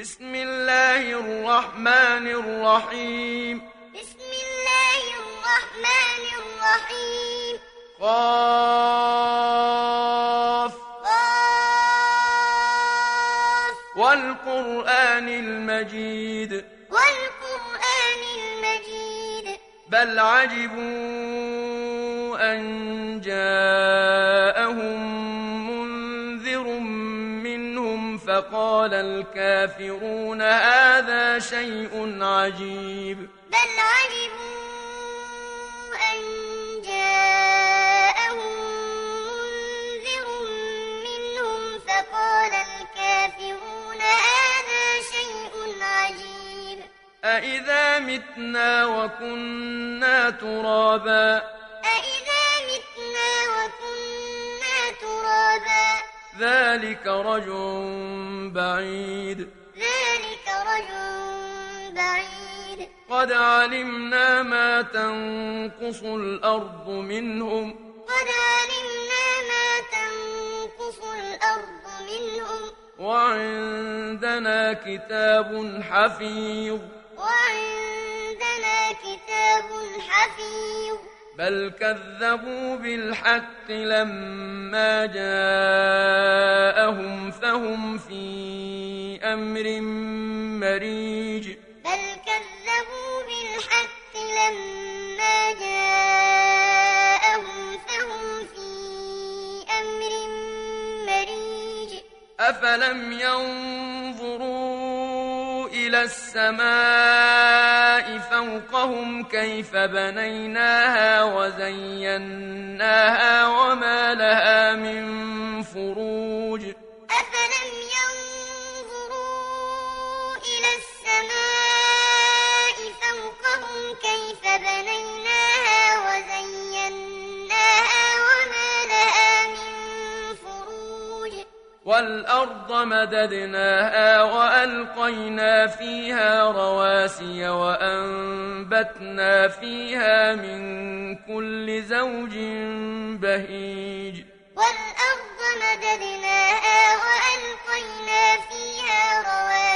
بسم الله الرحمن الرحيم. بسم الله الرحمن الرحيم. قاف. قاف. والقرآن المجيد. والقرآن المجيد. بل عجبوا أن جاءهم منذر منهم فقال الكافرون هذا شيء عجيب. بل عجبوا أن جاءهم منذر منهم فقال الكافرون هذا شيء عجيب. أإذا متنا وكنا ترابا ذلك رجع بعيد. ذلك رجل بعيد. قد علمنا ما تنقص الأرض منهم. قد علمنا ما تنقص الأرض منهم. وعندنا كتاب حفيظ. وعندنا كتاب حفيظ. بل كذبوا بالحق لما جاءهم فهم في أمر مريج. بل كذبوا بالحق لما جاءهم فهم في أمر مريج. أفلم ينظروا إلى السماء فوقهم كيف بنيناها وزيناها وما لها من فروج والأرض مددناها وألقينا فيها رواسي وأنبتنا فيها من كل زوج بهيج. والأرض مددناها وألقينا فيها رواسي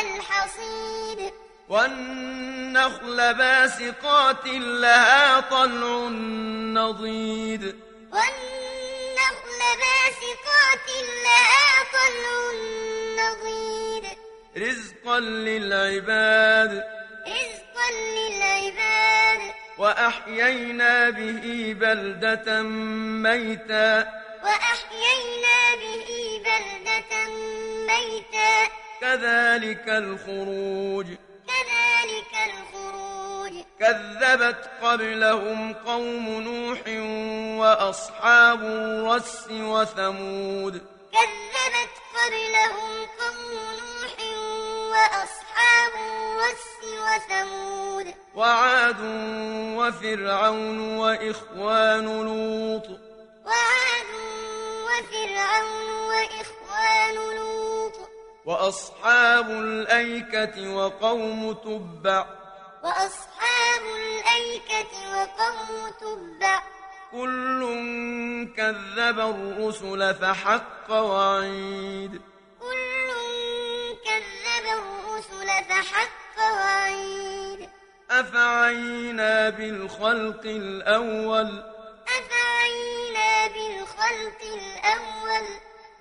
الحصيد. والنخل باسقات لها طلع نضيد. والنخل باسقات لها طلع نضيد. رزقا للعباد. رزقا للعباد. وأحيينا به بلدة ميتا. وأحيينا به بلدة ميتا. كذلك الخروج. كذلك الخروج. كذبت قبلهم قوم نوح وأصحاب الرس وثمود. كذبت قبلهم قوم نوح وأصحاب الرس وثمود. وعاد وفرعون وإخوان لوط. وعاد وفرعون وإخوان لوط. وأصحاب الأيكة وقوم تبع. وأصحاب الأيكة وقوم تبع. كل كذب الرسل فحق وعيد. كل كذب الرسل فحق وعيد. أفعينا بالخلق الأول. أفعينا بالخلق الأول.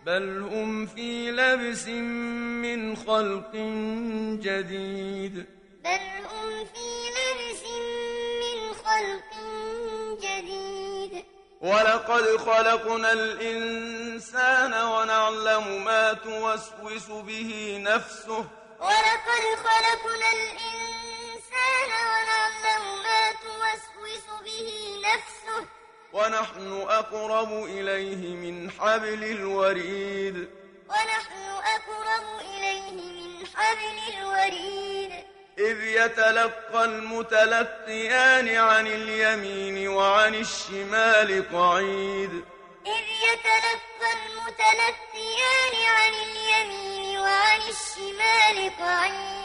بل هم في لبس من خلق جديد بل هم في لبس من خلق جديد ولقد خلقنا الإنسان ونعلم ما توسوس به نفسه ولقد خلقنا الإنسان ونعلم ما توسوس به نفسه ونحن أقرب إليه من حبل الوريد. ونحن أقرب إليه من حبل الوريد. إذ يتلقى المتلقيان عن اليمين وعن الشمال قعيد. إذ يتلقى المتلقيان عن اليمين وعن الشمال قعيد.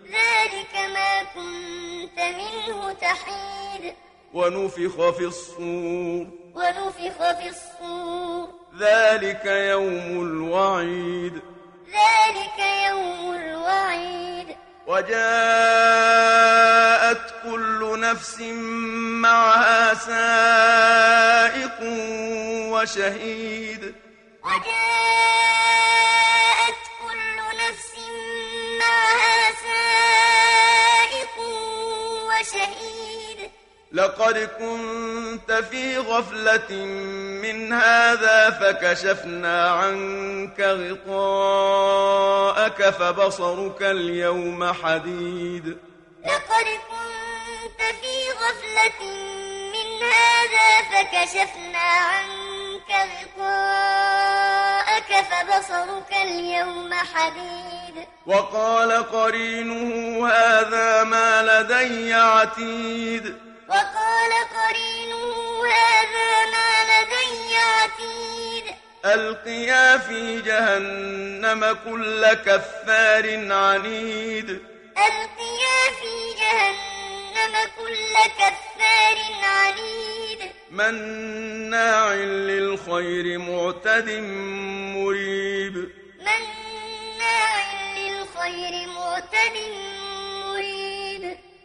ذلك ما كنت منه تحيد. ونفخ في الصور. ونفخ في الصور. ذلك يوم الوعيد. ذلك يوم الوعيد. وجاءت كل نفس معها سائق وشهيد. وجاءت لقد كنت في غفلة من هذا فكشفنا عنك غطاءك فبصرك اليوم حديد. لقد كنت في غفلة من هذا فكشفنا عنك غطاءك فبصرك اليوم حديد. وقال قرينه هذا ما لدي عتيد. وقال قرينه هذا ما لدي عتيد. ألقيا في جهنم كل كفار عنيد. ألقيا في جهنم كل كفار عنيد. مناع للخير معتد مريب. مناع للخير معتد مريب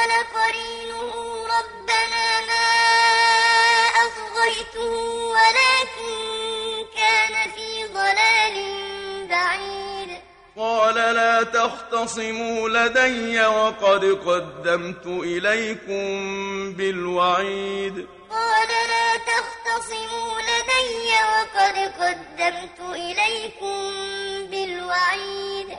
قال قرينه ربنا ما أطغيته ولكن كان في ضلال بعيد. قال لا تختصموا لدي وقد قدمت إليكم بالوعيد. قال لا تختصموا لدي وقد قدمت إليكم بالوعيد.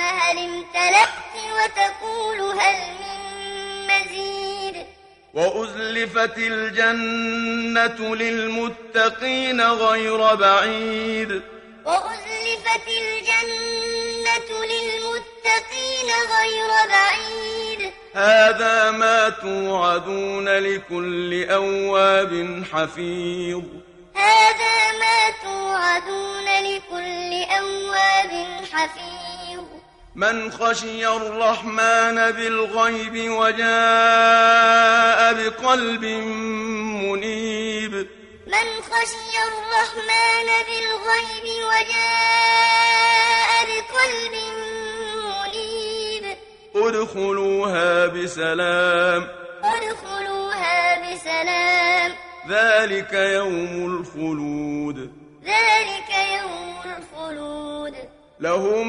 هل امتلأت وتقول هل من مزيد؟ وأزلفت الجنة للمتقين غير بعيد. وأزلفت الجنة للمتقين غير بعيد. هذا ما توعدون لكل أواب حفيظ. هذا ما توعدون لكل أواب حفيظ. من خشي الرحمن بالغيب وجاء بقلب منيب. من خشي الرحمن بالغيب وجاء بقلب منيب. ادخلوها بسلام. ادخلوها بسلام. ذلك يوم الخلود. ذلك يوم الخلود. لهم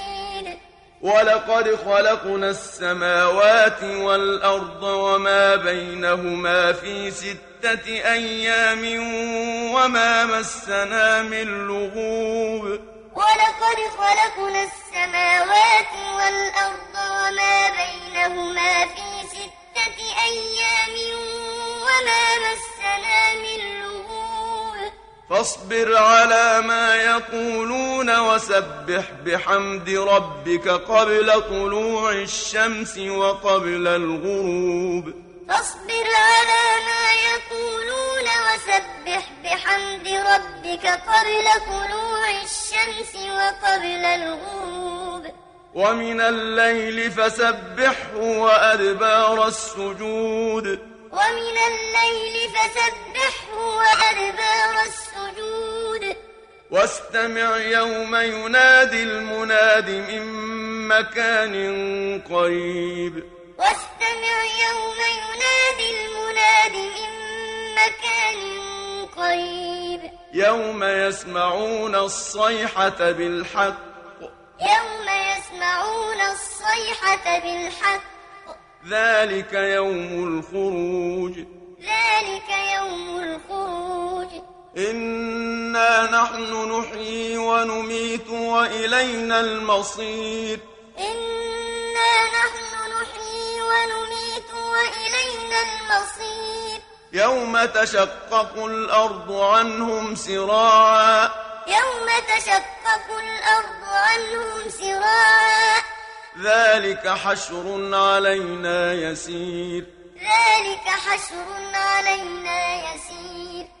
ولقد خلقنا السماوات والأرض وما بينهما في ستة أيام وما مسنا من لغوب. ولقد خلقنا السماوات والأرض وما بينهما في فاصبر على ما يقولون وسبح بحمد ربك قبل طلوع الشمس وقبل الغروب. فاصبر على ما يقولون وسبح بحمد ربك قبل طلوع الشمس وقبل الغروب. ومن الليل فسبحه وأدبار السجود. ومن الليل فسبحه وأدبار السجود. واستمع يوم ينادي المناد من مكان قريب. واستمع يوم ينادي المناد من مكان قريب. يوم يسمعون الصيحة بالحق. يوم يسمعون الصيحة بالحق. ذلك يوم الخروج. ذلك يوم الخروج. إنا نحن نحيي ونميت وإلينا المصير إنا نحن نحيي ونميت وإلينا المصير يوم تشقق الأرض عنهم سراعا يوم تشقق الأرض عنهم سراعا ذلك حشر علينا يسير ذلك حشر علينا يسير